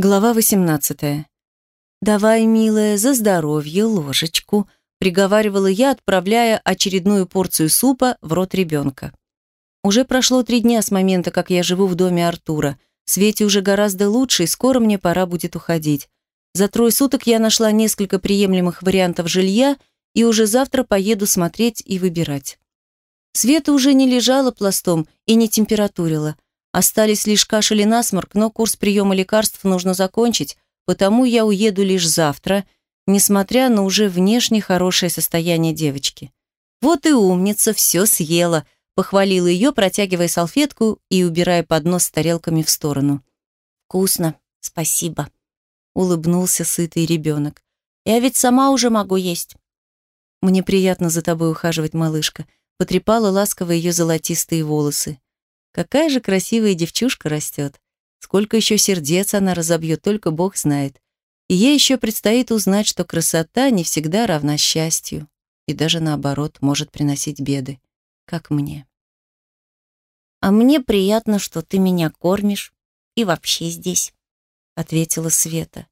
Глава 18. «Давай, милая, за здоровье ложечку», — приговаривала я, отправляя очередную порцию супа в рот ребенка. Уже прошло три дня с момента, как я живу в доме Артура. Свете уже гораздо лучше, и скоро мне пора будет уходить. За трое суток я нашла несколько приемлемых вариантов жилья и уже завтра поеду смотреть и выбирать. Света уже не лежала пластом и не температурила — Остались лишь кашель и насморк, но курс приема лекарств нужно закончить, потому я уеду лишь завтра, несмотря на уже внешне хорошее состояние девочки. Вот и умница, все съела, похвалила ее, протягивая салфетку и убирая поднос с тарелками в сторону. «Вкусно, спасибо», — улыбнулся сытый ребенок. «Я ведь сама уже могу есть». «Мне приятно за тобой ухаживать, малышка», — потрепала ласково ее золотистые волосы. Какая же красивая девчушка растет. Сколько еще сердец она разобьет, только Бог знает. И ей еще предстоит узнать, что красота не всегда равна счастью. И даже наоборот, может приносить беды. Как мне. «А мне приятно, что ты меня кормишь. И вообще здесь», — ответила Света.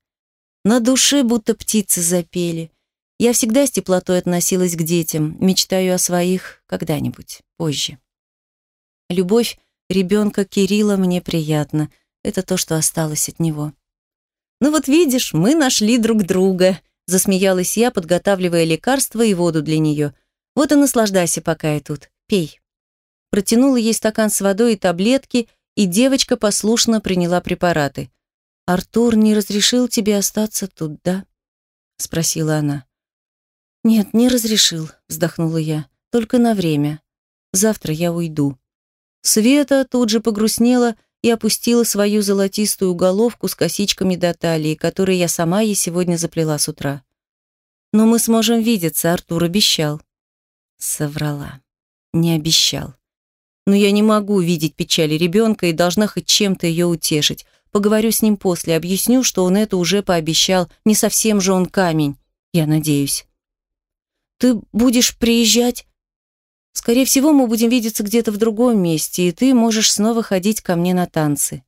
На душе будто птицы запели. Я всегда с теплотой относилась к детям, мечтаю о своих когда-нибудь, позже. Любовь Ребенка Кирилла мне приятно. Это то, что осталось от него. «Ну вот видишь, мы нашли друг друга», — засмеялась я, подготавливая лекарства и воду для нее. «Вот и наслаждайся, пока я тут. Пей». Протянула ей стакан с водой и таблетки, и девочка послушно приняла препараты. «Артур не разрешил тебе остаться тут, да?» — спросила она. «Нет, не разрешил», — вздохнула я. «Только на время. Завтра я уйду». Света тут же погрустнела и опустила свою золотистую головку с косичками до талии, которые я сама ей сегодня заплела с утра. «Но мы сможем видеться», — Артур обещал. Соврала. Не обещал. Но я не могу видеть печали ребенка и должна хоть чем-то ее утешить. Поговорю с ним после, объясню, что он это уже пообещал. Не совсем же он камень, я надеюсь. «Ты будешь приезжать?» Скорее всего, мы будем видеться где-то в другом месте, и ты можешь снова ходить ко мне на танцы».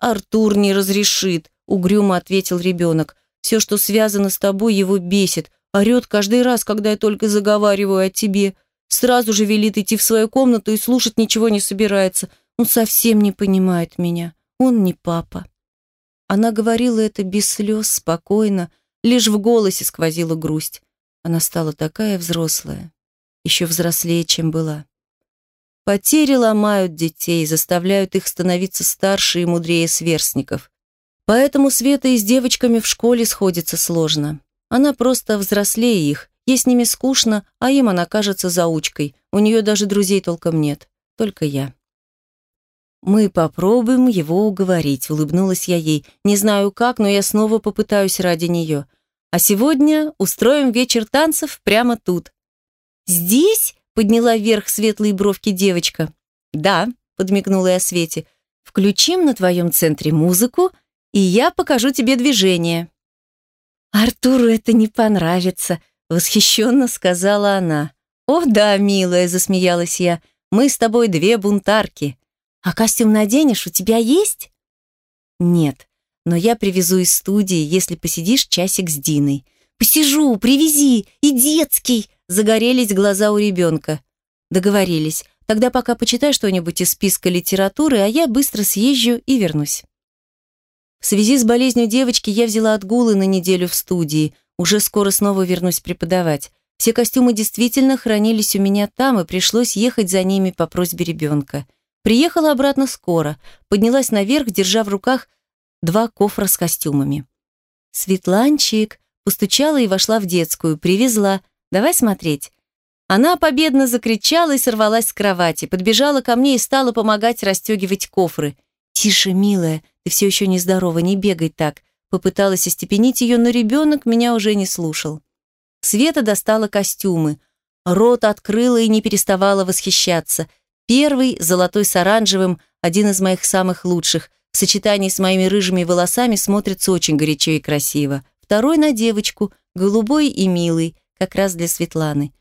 «Артур не разрешит», — угрюмо ответил ребенок. «Все, что связано с тобой, его бесит. Орет каждый раз, когда я только заговариваю о тебе. Сразу же велит идти в свою комнату и слушать ничего не собирается. Он совсем не понимает меня. Он не папа». Она говорила это без слез, спокойно, лишь в голосе сквозила грусть. Она стала такая взрослая еще взрослее, чем была. Потери ломают детей, заставляют их становиться старше и мудрее сверстников. Поэтому Света и с девочками в школе сходится сложно. Она просто взрослее их, ей с ними скучно, а им она кажется заучкой. У нее даже друзей толком нет, только я. «Мы попробуем его уговорить», — улыбнулась я ей. «Не знаю как, но я снова попытаюсь ради нее. А сегодня устроим вечер танцев прямо тут, «Здесь?» — подняла вверх светлые бровки девочка. «Да», — подмигнула я Свете. «Включим на твоем центре музыку, и я покажу тебе движение». «Артуру это не понравится», — восхищенно сказала она. «О да, милая», — засмеялась я, — «мы с тобой две бунтарки. А костюм наденешь, у тебя есть?» «Нет, но я привезу из студии, если посидишь часик с Диной. «Посижу, привези, и детский!» Загорелись глаза у ребенка. Договорились. Тогда пока почитай что-нибудь из списка литературы, а я быстро съезжу и вернусь. В связи с болезнью девочки я взяла отгулы на неделю в студии. Уже скоро снова вернусь преподавать. Все костюмы действительно хранились у меня там, и пришлось ехать за ними по просьбе ребенка. Приехала обратно скоро, поднялась наверх, держа в руках два кофра с костюмами. «Светланчик!» Постучала и вошла в детскую, привезла. Давай смотреть. Она победно закричала и сорвалась с кровати, подбежала ко мне и стала помогать расстегивать кофры. «Тише, милая, ты все еще нездорова, не бегай так». Попыталась остепенить ее, но ребенок меня уже не слушал. Света достала костюмы. Рот открыла и не переставала восхищаться. Первый, золотой с оранжевым, один из моих самых лучших. В сочетании с моими рыжими волосами смотрится очень горячо и красиво второй на девочку, голубой и милый, как раз для Светланы.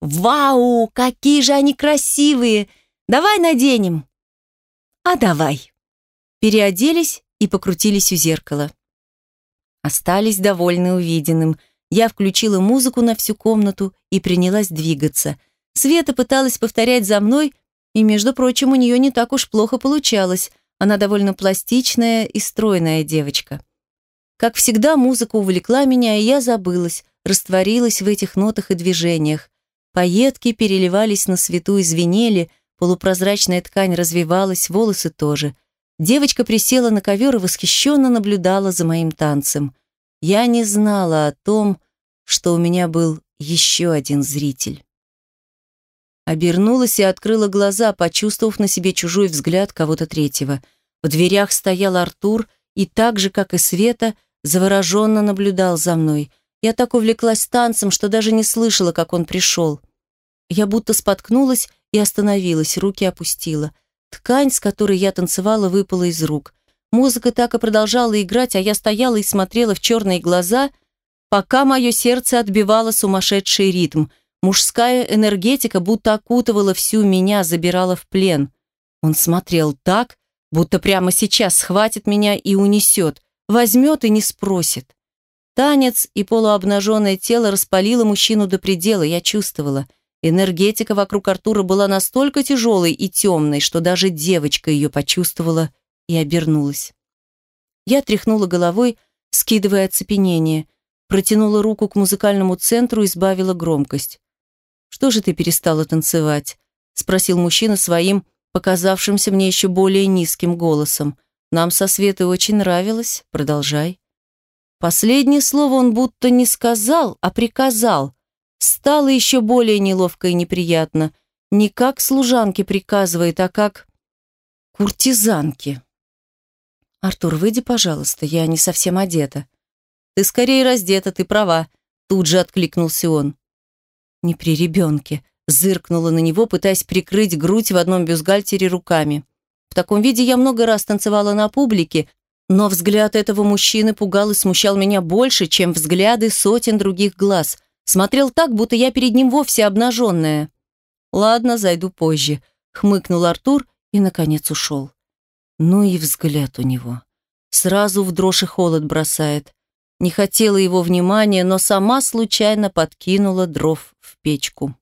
«Вау, какие же они красивые! Давай наденем!» «А давай!» Переоделись и покрутились у зеркала. Остались довольны увиденным. Я включила музыку на всю комнату и принялась двигаться. Света пыталась повторять за мной, и, между прочим, у нее не так уж плохо получалось. Она довольно пластичная и стройная девочка. Как всегда, музыка увлекла меня, и я забылась, растворилась в этих нотах и движениях. Поетки переливались на свету и звенели, полупрозрачная ткань развивалась, волосы тоже. Девочка присела на ковер и восхищенно наблюдала за моим танцем. Я не знала о том, что у меня был еще один зритель. Обернулась и открыла глаза, почувствовав на себе чужой взгляд кого-то третьего. В дверях стоял Артур и так же, как и Света, завороженно наблюдал за мной. Я так увлеклась танцем, что даже не слышала, как он пришел. Я будто споткнулась и остановилась, руки опустила. Ткань, с которой я танцевала, выпала из рук. Музыка так и продолжала играть, а я стояла и смотрела в черные глаза, пока мое сердце отбивало сумасшедший ритм. Мужская энергетика будто окутывала всю меня, забирала в плен. Он смотрел так, будто прямо сейчас схватит меня и унесет, возьмет и не спросит. Танец и полуобнаженное тело распалило мужчину до предела, я чувствовала. Энергетика вокруг Артура была настолько тяжелой и темной, что даже девочка ее почувствовала и обернулась. Я тряхнула головой, скидывая оцепенение, протянула руку к музыкальному центру и сбавила громкость. «Что же ты перестала танцевать?» — спросил мужчина своим, показавшимся мне еще более низким голосом. «Нам со Светой очень нравилось. Продолжай». Последнее слово он будто не сказал, а приказал. Стало еще более неловко и неприятно. Не как служанке приказывает, а как куртизанке. «Артур, выйди, пожалуйста, я не совсем одета». «Ты скорее раздета, ты права», — тут же откликнулся он. «Не при ребенке», — зыркнула на него, пытаясь прикрыть грудь в одном бюстгальтере руками. В таком виде я много раз танцевала на публике, но взгляд этого мужчины пугал и смущал меня больше, чем взгляды сотен других глаз. Смотрел так, будто я перед ним вовсе обнаженная. «Ладно, зайду позже», — хмыкнул Артур и, наконец, ушел. Ну и взгляд у него. Сразу в дрожь и холод бросает. Не хотела его внимания, но сама случайно подкинула дров в печку.